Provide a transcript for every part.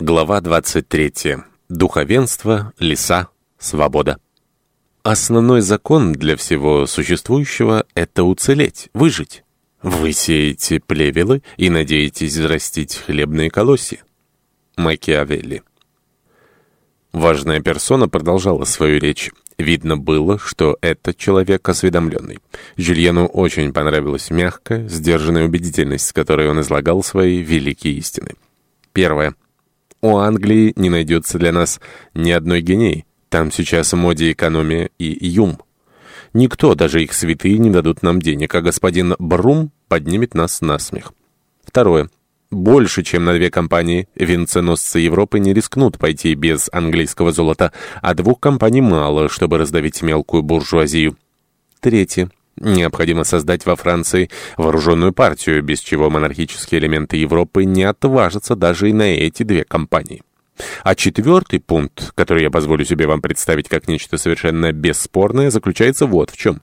Глава 23. Духовенство, леса, свобода. Основной закон для всего существующего — это уцелеть, выжить. Вы сеете плевелы и надеетесь взрастить хлебные колосья. Макиавелли. Важная персона продолжала свою речь. Видно было, что это человек осведомленный. Жюльену очень понравилась мягкая, сдержанная убедительность, с которой он излагал свои великие истины. Первое. У Англии не найдется для нас ни одной генеи. Там сейчас в моде экономия и юм. Никто, даже их святые, не дадут нам денег, а господин Брум поднимет нас на смех. Второе. Больше, чем на две компании, венценосцы Европы не рискнут пойти без английского золота, а двух компаний мало, чтобы раздавить мелкую буржуазию. Третье. Необходимо создать во Франции вооруженную партию, без чего монархические элементы Европы не отважатся даже и на эти две компании. А четвертый пункт, который я позволю себе вам представить как нечто совершенно бесспорное, заключается вот в чем.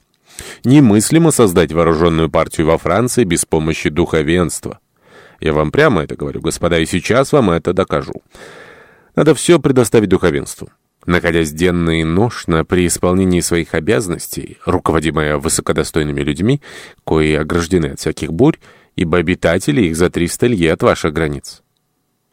Немыслимо создать вооруженную партию во Франции без помощи духовенства. Я вам прямо это говорю, господа, и сейчас вам это докажу. Надо все предоставить духовенству. Находясь денно и ношно при исполнении своих обязанностей, руководимая высокодостойными людьми, кои ограждены от всяких бурь, ибо обитатели их за триста лье от ваших границ.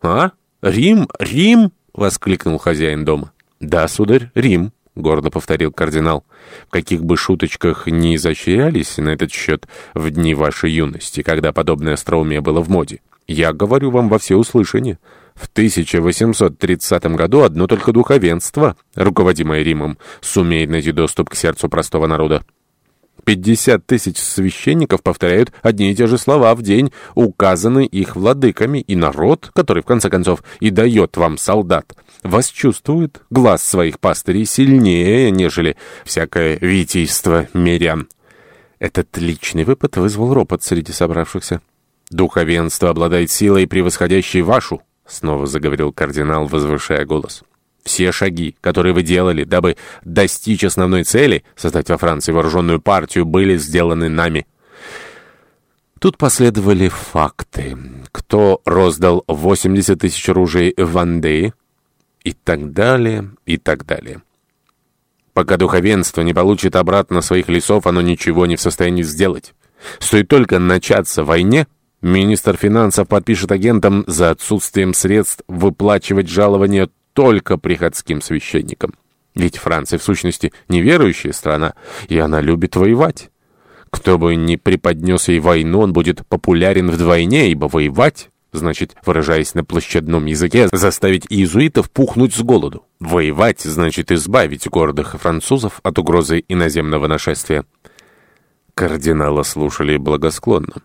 «А? Рим? Рим?» — воскликнул хозяин дома. «Да, сударь, Рим», — гордо повторил кардинал. «В каких бы шуточках ни изощрялись на этот счет в дни вашей юности, когда подобное остроумие было в моде, я говорю вам во всеуслышание». В 1830 году одно только духовенство, руководимое Римом, сумеет найти доступ к сердцу простого народа. 50 тысяч священников повторяют одни и те же слова в день, указанные их владыками, и народ, который, в конце концов, и дает вам солдат, вас чувствует глаз своих пастырей сильнее, нежели всякое витийство мирян. Этот личный выпад вызвал ропот среди собравшихся. Духовенство обладает силой, превосходящей вашу, — снова заговорил кардинал, возвышая голос. «Все шаги, которые вы делали, дабы достичь основной цели, создать во Франции вооруженную партию, были сделаны нами». Тут последовали факты. Кто роздал 80 тысяч ружей в Вандее? И так далее, и так далее. Пока духовенство не получит обратно своих лесов, оно ничего не в состоянии сделать. Стоит только начаться войне, Министр финансов подпишет агентам за отсутствием средств выплачивать жалования только приходским священникам. Ведь Франция, в сущности, неверующая страна, и она любит воевать. Кто бы ни преподнес ей войну, он будет популярен вдвойне, ибо воевать значит, выражаясь на площадном языке, заставить иезуитов пухнуть с голоду. Воевать значит избавить гордых французов от угрозы иноземного нашествия. Кардинала слушали благосклонно.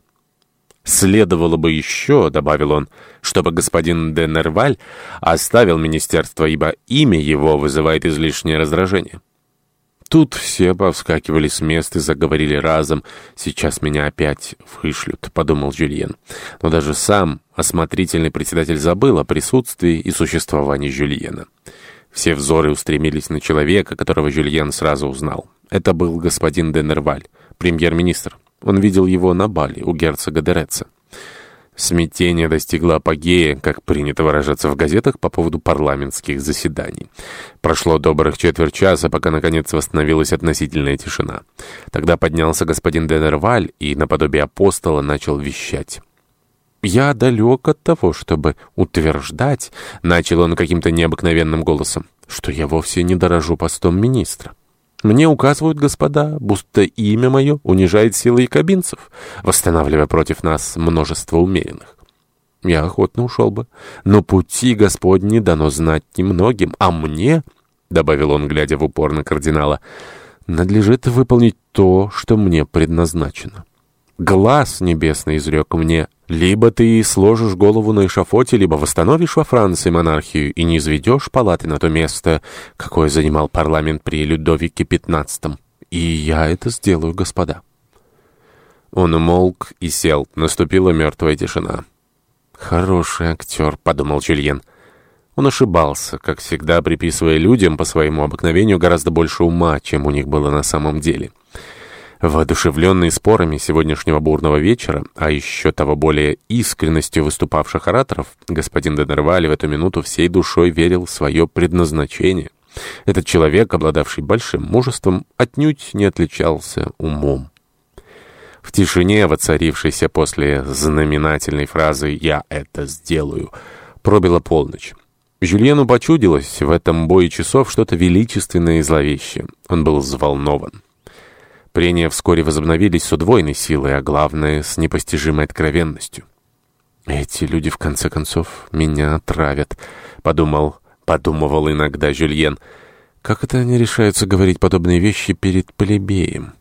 «Следовало бы еще, — добавил он, — чтобы господин де Нерваль оставил министерство, ибо имя его вызывает излишнее раздражение». Тут все повскакивали с мест и заговорили разом. «Сейчас меня опять вышлют», — подумал Жюльен. Но даже сам осмотрительный председатель забыл о присутствии и существовании Жюльена. Все взоры устремились на человека, которого Жюльен сразу узнал. Это был господин де Нерваль, премьер-министр. Он видел его на бале у герцога Дереца. Смятение достигло апогея, как принято выражаться в газетах, по поводу парламентских заседаний. Прошло добрых четверть часа, пока, наконец, восстановилась относительная тишина. Тогда поднялся господин Денерваль и, наподобие апостола, начал вещать. «Я далек от того, чтобы утверждать», — начал он каким-то необыкновенным голосом, «что я вовсе не дорожу постом министра. Мне указывают господа, будто имя мое унижает силы якобинцев, восстанавливая против нас множество умеренных. Я охотно ушел бы, но пути Господни дано знать немногим, а мне, — добавил он, глядя в упор на кардинала, — надлежит выполнить то, что мне предназначено. Глаз небесный изрек мне, либо ты сложишь голову на эшафоте, либо восстановишь во Франции монархию и не изведешь палаты на то место, какое занимал парламент при Людовике XV. И я это сделаю, господа. Он умолк и сел. Наступила мертвая тишина. «Хороший актер», — подумал Жюльен. Он ошибался, как всегда приписывая людям по своему обыкновению гораздо больше ума, чем у них было на самом деле. Воодушевленный спорами сегодняшнего бурного вечера, а еще того более искренностью выступавших ораторов, господин Денерваль в эту минуту всей душой верил в свое предназначение. Этот человек, обладавший большим мужеством, отнюдь не отличался умом. В тишине, воцарившейся после знаменательной фразы «Я это сделаю», пробила полночь. Жюльену почудилось в этом бое часов что-то величественное и зловещее. Он был взволнован. Прения вскоре возобновились с удвоенной силой, а главное, с непостижимой откровенностью. «Эти люди, в конце концов, меня отравят», — подумал, подумывал иногда Жюльен. «Как это они решаются говорить подобные вещи перед плебеем?»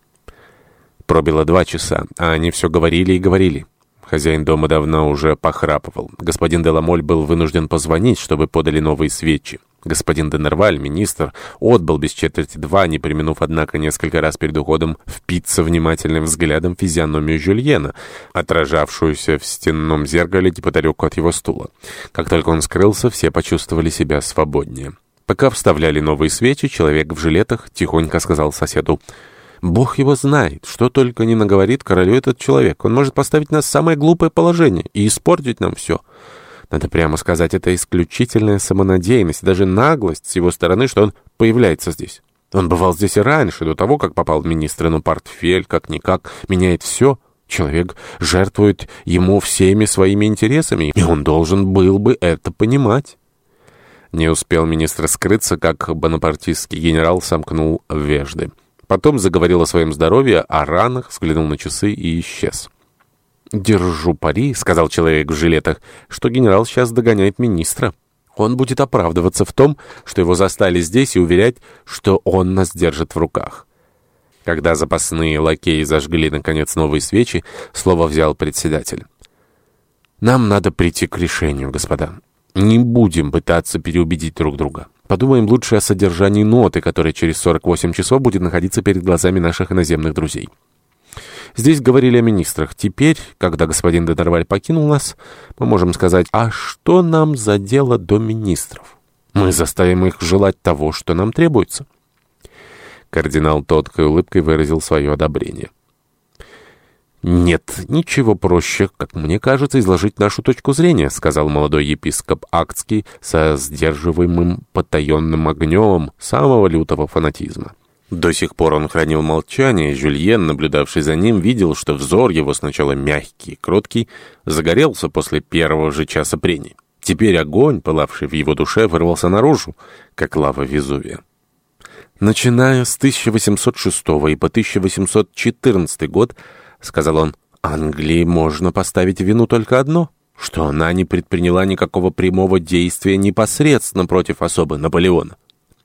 Пробило два часа, а они все говорили и говорили. Хозяин дома давно уже похрапывал. Господин Деламоль был вынужден позвонить, чтобы подали новые свечи. Господин Денерваль, министр, отбыл без четверти два, не применув, однако, несколько раз перед уходом впиться внимательным взглядом физиономию Жюльена, отражавшуюся в стенном зеркале неподалеку от его стула. Как только он скрылся, все почувствовали себя свободнее. Пока вставляли новые свечи, человек в жилетах тихонько сказал соседу Бог его знает, что только не наговорит королю этот человек. Он может поставить нас в самое глупое положение и испортить нам все. Надо прямо сказать, это исключительная самонадеянность, даже наглость с его стороны, что он появляется здесь. Он бывал здесь и раньше, до того, как попал в министры, но портфель, как-никак, меняет все. Человек жертвует ему всеми своими интересами, и он должен был бы это понимать. Не успел министр скрыться, как бонапартистский генерал сомкнул вежды. Потом заговорил о своем здоровье, о ранах, взглянул на часы и исчез. «Держу пари», — сказал человек в жилетах, — «что генерал сейчас догоняет министра. Он будет оправдываться в том, что его застали здесь, и уверять, что он нас держит в руках». Когда запасные лакеи зажгли, наконец, новые свечи, слово взял председатель. «Нам надо прийти к решению, господа. Не будем пытаться переубедить друг друга». Подумаем лучше о содержании ноты, которая через 48 часов будет находиться перед глазами наших иноземных друзей. Здесь говорили о министрах. Теперь, когда господин Дедерваль покинул нас, мы можем сказать, а что нам за дело до министров? Мы заставим их желать того, что нам требуется. Кардинал тоткой улыбкой выразил свое одобрение. «Нет ничего проще, как мне кажется, изложить нашу точку зрения», сказал молодой епископ Актский со сдерживаемым потаенным огнем самого лютого фанатизма. До сих пор он хранил молчание, и Жюльен, наблюдавший за ним, видел, что взор его сначала мягкий, кроткий, загорелся после первого же часа прений. Теперь огонь, пылавший в его душе, вырвался наружу, как лава Везувия. Начиная с 1806 и по 1814 год, — сказал он, — Англии можно поставить вину только одно, что она не предприняла никакого прямого действия непосредственно против особы Наполеона.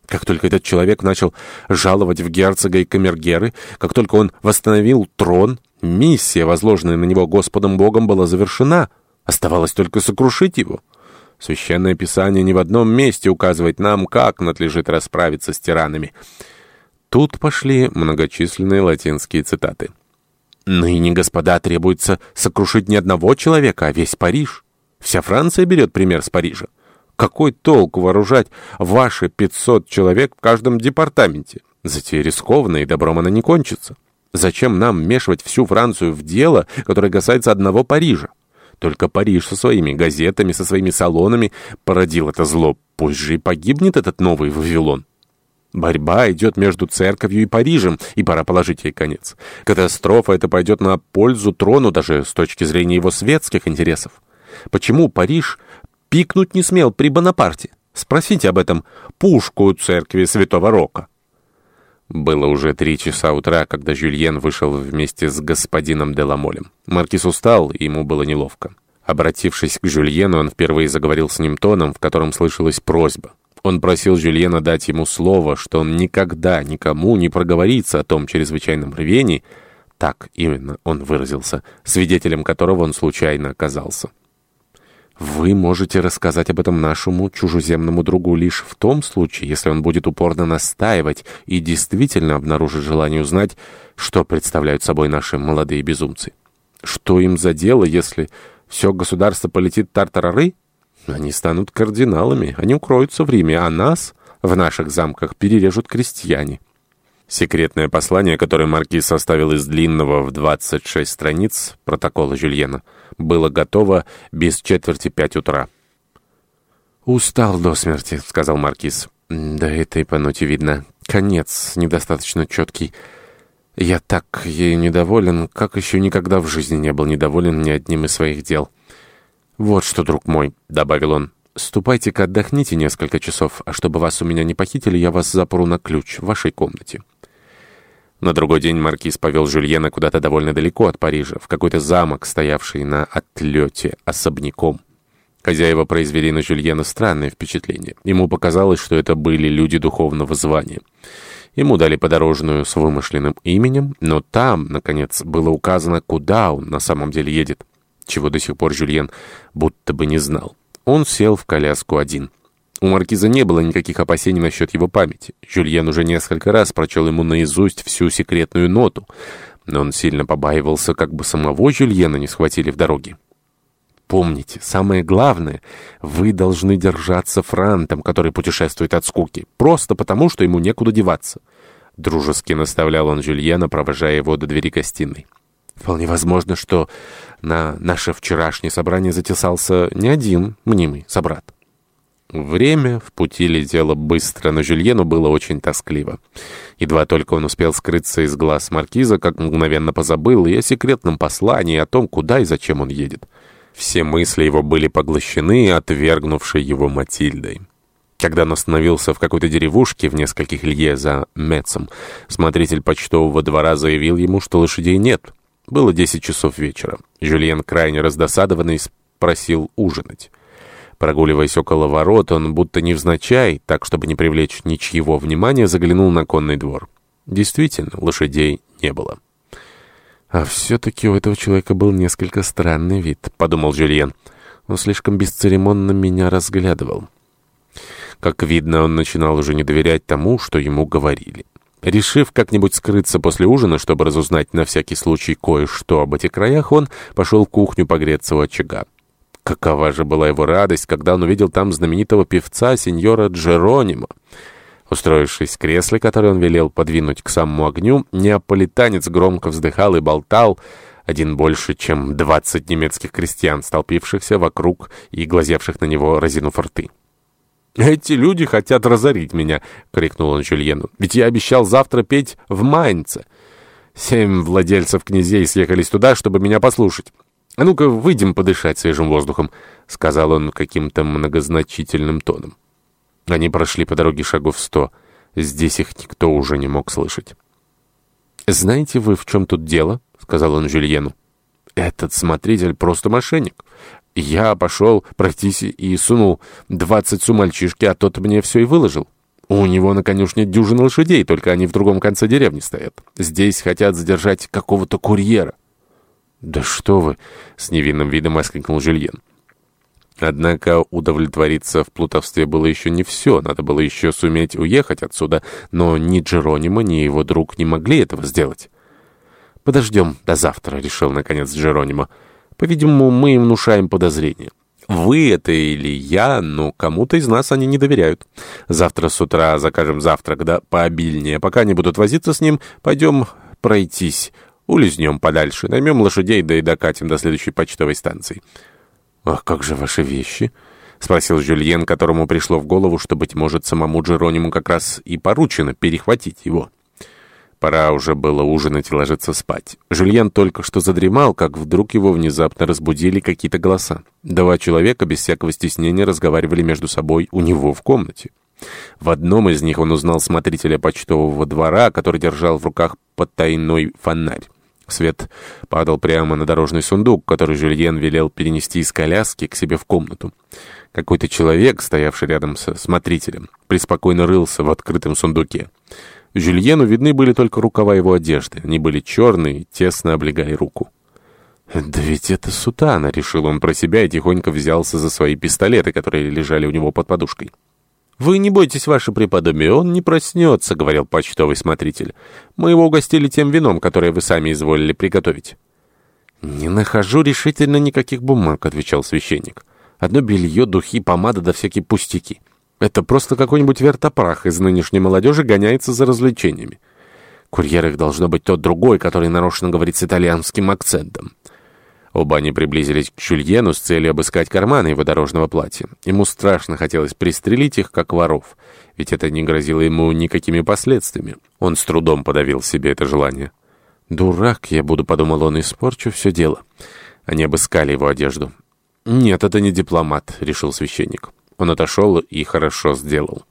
Как только этот человек начал жаловать в герцога и камергеры, как только он восстановил трон, миссия, возложенная на него Господом Богом, была завершена. Оставалось только сокрушить его. Священное Писание ни в одном месте указывает нам, как надлежит расправиться с тиранами. Тут пошли многочисленные латинские цитаты. Ныне, господа, требуется сокрушить не одного человека, а весь Париж. Вся Франция берет пример с Парижа. Какой толк вооружать ваши 500 человек в каждом департаменте? Затея рискованная, и добром она не кончится. Зачем нам вмешивать всю Францию в дело, которое касается одного Парижа? Только Париж со своими газетами, со своими салонами породил это зло. Пусть же и погибнет этот новый Вавилон. Борьба идет между церковью и Парижем, и пора положить ей конец. Катастрофа это пойдет на пользу трону даже с точки зрения его светских интересов. Почему Париж пикнуть не смел при Бонапарте? Спросите об этом пушку церкви Святого Рока. Было уже три часа утра, когда Жюльен вышел вместе с господином Деламолем. Маркиз устал, и ему было неловко. Обратившись к Жюльену, он впервые заговорил с ним тоном, в котором слышалась просьба. Он просил Жюльена дать ему слово, что он никогда никому не проговорится о том чрезвычайном рвении, так именно он выразился, свидетелем которого он случайно оказался. Вы можете рассказать об этом нашему чужеземному другу лишь в том случае, если он будет упорно настаивать и действительно обнаружит желание узнать, что представляют собой наши молодые безумцы. Что им за дело, если все государство полетит тартарары? Они станут кардиналами, они укроются в Риме, а нас в наших замках перережут крестьяне. Секретное послание, которое маркиз составил из длинного в 26 страниц протокола Жюльена, было готово без четверти пять утра. «Устал до смерти», — сказал маркиз. «Да это и по ноте видно. Конец недостаточно четкий. Я так ею недоволен, как еще никогда в жизни не был недоволен ни одним из своих дел». «Вот что, друг мой», — добавил он, — «ступайте-ка отдохните несколько часов, а чтобы вас у меня не похитили, я вас запру на ключ в вашей комнате». На другой день маркиз повел Жюльена куда-то довольно далеко от Парижа, в какой-то замок, стоявший на отлете особняком. Хозяева произвели на Жюльена странное впечатление. Ему показалось, что это были люди духовного звания. Ему дали подорожную с вымышленным именем, но там, наконец, было указано, куда он на самом деле едет, чего до сих пор Жюльен будто бы не знал. Он сел в коляску один. У маркиза не было никаких опасений насчет его памяти. Жюльен уже несколько раз прочел ему наизусть всю секретную ноту, но он сильно побаивался, как бы самого Жюльена не схватили в дороге. Помните, самое главное, вы должны держаться франтом, который путешествует от скуки, просто потому, что ему некуда деваться. Дружески наставлял он Жюльена, провожая его до двери гостиной. Вполне возможно, что на наше вчерашнее собрание затесался не один мнимый собрат. Время в пути летело быстро, но Жюльену было очень тоскливо. Едва только он успел скрыться из глаз маркиза, как мгновенно позабыл и о секретном послании, о том, куда и зачем он едет. Все мысли его были поглощены отвергнувшей его Матильдой. Когда он остановился в какой-то деревушке в нескольких лье за Мецом, смотритель почтового двора заявил ему, что лошадей нет. Было десять часов вечера. Жюльен, крайне раздосадованный, спросил ужинать. Прогуливаясь около ворот, он будто невзначай, так чтобы не привлечь ничьего внимания, заглянул на конный двор. Действительно, лошадей не было. «А все-таки у этого человека был несколько странный вид», — подумал Жюльен. «Он слишком бесцеремонно меня разглядывал». Как видно, он начинал уже не доверять тому, что ему говорили. Решив как-нибудь скрыться после ужина, чтобы разузнать на всякий случай кое-что об этих краях, он пошел в кухню погреться у очага. Какова же была его радость, когда он увидел там знаменитого певца, сеньора Джеронимо. Устроившись в кресле, которое он велел подвинуть к самому огню, неаполитанец громко вздыхал и болтал, один больше, чем двадцать немецких крестьян, столпившихся вокруг и глазевших на него, разинув рты. «Эти люди хотят разорить меня!» — крикнул он Жюльену. «Ведь я обещал завтра петь в Майнце. Семь владельцев князей съехались туда, чтобы меня послушать. «А ну-ка, выйдем подышать свежим воздухом», — сказал он каким-то многозначительным тоном. Они прошли по дороге шагов сто. Здесь их никто уже не мог слышать. «Знаете вы, в чем тут дело?» — сказал он Жюльену. «Этот смотритель просто мошенник. Я пошел пройтись и сунул двадцать су мальчишки, а тот мне все и выложил. У него на конюшне дюжина лошадей, только они в другом конце деревни стоят. Здесь хотят задержать какого-то курьера». «Да что вы!» — с невинным видом воскликнул Жюльен. Однако удовлетвориться в плутовстве было еще не все, надо было еще суметь уехать отсюда, но ни Джеронимо, ни его друг не могли этого сделать. «Подождем до завтра», — решил наконец Джеронимо. «По-видимому, мы им внушаем подозрения. Вы это или я, но кому-то из нас они не доверяют. Завтра с утра закажем завтрак, да пообильнее. Пока они будут возиться с ним, пойдем пройтись». Улизнем подальше, наймем лошадей, да и докатим до следующей почтовой станции». «Ах, как же ваши вещи?» — спросил Жюльен, которому пришло в голову, что, быть может, самому Джерониму как раз и поручено перехватить его. Пора уже было ужинать и ложиться спать. Жюльен только что задремал, как вдруг его внезапно разбудили какие-то голоса. Два человека без всякого стеснения разговаривали между собой у него в комнате. В одном из них он узнал смотрителя почтового двора, который держал в руках потайной фонарь. Свет падал прямо на дорожный сундук, который Жюльен велел перенести из коляски к себе в комнату. Какой-то человек, стоявший рядом со смотрителем, преспокойно рылся в открытом сундуке. Жюльену видны были только рукава его одежды. Они были черные и тесно облегали руку. «Да ведь это сутана», — решил он про себя и тихонько взялся за свои пистолеты, которые лежали у него под подушкой. «Вы не бойтесь, ваше преподобие, он не проснется», — говорил почтовый смотритель. «Мы его угостили тем вином, которое вы сами изволили приготовить». «Не нахожу решительно никаких бумаг», — отвечал священник. «Одно белье, духи, помада да всякие пустяки. Это просто какой-нибудь вертопрах из нынешней молодежи гоняется за развлечениями. Курьер их должно быть тот другой, который нарочно говорит с итальянским акцентом. Оба они приблизились к Жюльену с целью обыскать карманы его дорожного платья. Ему страшно хотелось пристрелить их, как воров, ведь это не грозило ему никакими последствиями. Он с трудом подавил себе это желание. «Дурак я буду», — подумал он, — «испорчу все дело». Они обыскали его одежду. «Нет, это не дипломат», — решил священник. Он отошел и хорошо сделал.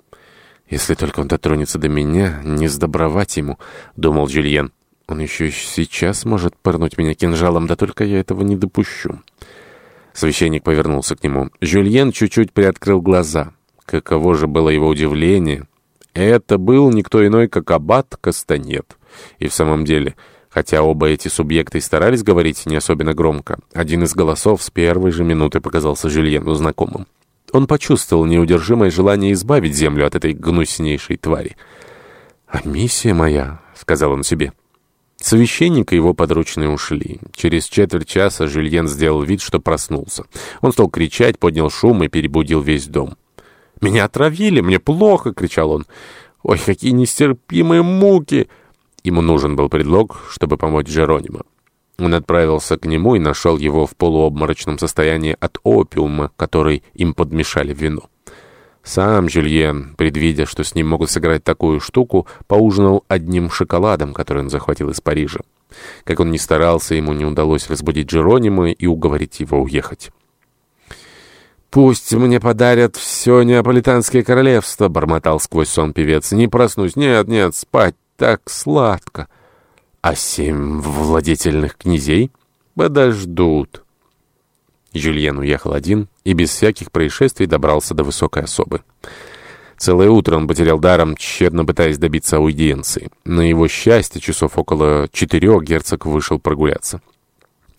«Если только он дотронется до меня, не сдобровать ему», — думал Жюльен. Он еще сейчас может пырнуть меня кинжалом, да только я этого не допущу. Священник повернулся к нему. Жюльен чуть-чуть приоткрыл глаза. Каково же было его удивление. Это был никто иной, как аббат Кастанет. И в самом деле, хотя оба эти субъекта и старались говорить не особенно громко, один из голосов с первой же минуты показался Жюльену знакомым. Он почувствовал неудержимое желание избавить землю от этой гнуснейшей твари. «А миссия моя», — сказал он себе, — Священник и его подручные ушли. Через четверть часа Жюльен сделал вид, что проснулся. Он стал кричать, поднял шум и перебудил весь дом. «Меня отравили! Мне плохо!» — кричал он. «Ой, какие нестерпимые муки!» Ему нужен был предлог, чтобы помочь Джеронима. Он отправился к нему и нашел его в полуобморочном состоянии от опиума, который им подмешали в вино. Сам Жюльен, предвидя, что с ним могут сыграть такую штуку, поужинал одним шоколадом, который он захватил из Парижа. Как он ни старался, ему не удалось разбудить Джеронима и уговорить его уехать. «Пусть мне подарят все неаполитанское королевство», — бормотал сквозь сон певец. «Не проснусь. Нет, нет, спать так сладко. А семь владетельных князей подождут». Жюльен уехал один и без всяких происшествий добрался до высокой особы. Целое утро он потерял даром, тщетно пытаясь добиться аудиенции. На его счастье, часов около четырех герцог вышел прогуляться.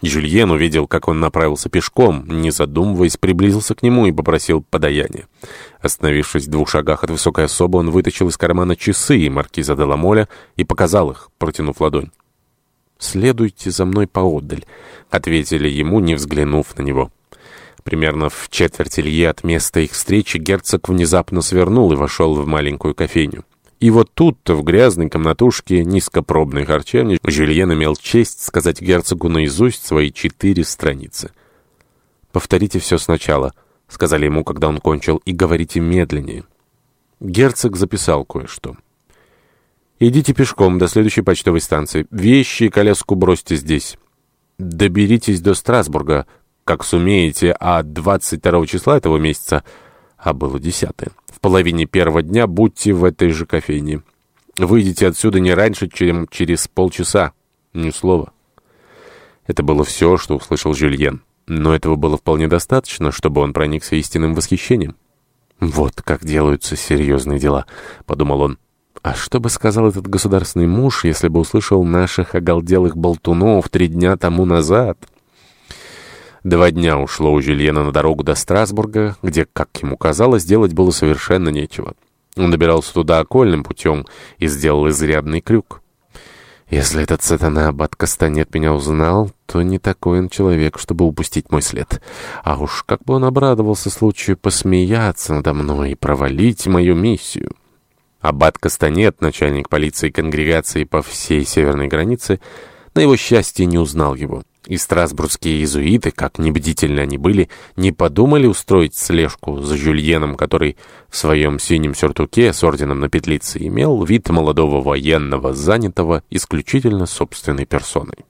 Жюльен увидел, как он направился пешком, не задумываясь, приблизился к нему и попросил подаяния. Остановившись в двух шагах от высокой особы, он вытащил из кармана часы маркиза де Ламоля и показал их, протянув ладонь. «Следуйте за мной поодаль», — ответили ему, не взглянув на него. Примерно в четверти лье от места их встречи герцог внезапно свернул и вошел в маленькую кофейню. И вот тут-то, в грязной комнатушке низкопробной харчевни, Жюльен имел честь сказать герцогу наизусть свои четыре страницы. «Повторите все сначала», — сказали ему, когда он кончил, — «и говорите медленнее». Герцог записал кое-что. Идите пешком до следующей почтовой станции. Вещи и коляску бросьте здесь. Доберитесь до Страсбурга, как сумеете, а 22 числа этого месяца, а было 10 в половине первого дня будьте в этой же кофейне. Выйдите отсюда не раньше, чем через полчаса. Ни слова. Это было все, что услышал Жюльен. Но этого было вполне достаточно, чтобы он проникся истинным восхищением. «Вот как делаются серьезные дела», — подумал он. А что бы сказал этот государственный муж, если бы услышал наших оголделых болтунов три дня тому назад? Два дня ушло у Жюльена на дорогу до Страсбурга, где, как ему казалось, делать было совершенно нечего. Он добирался туда окольным путем и сделал изрядный крюк. Если этот сатана Аббат Кастанет меня узнал, то не такой он человек, чтобы упустить мой след. А уж как бы он обрадовался случаю посмеяться надо мной и провалить мою миссию. Аббат Кастанет, начальник полиции конгрегации по всей северной границе, на его счастье не узнал его. И страсбургские иезуиты, как небдительны они были, не подумали устроить слежку за Жюльеном, который в своем синем сюртуке с орденом на петлице имел вид молодого военного, занятого исключительно собственной персоной.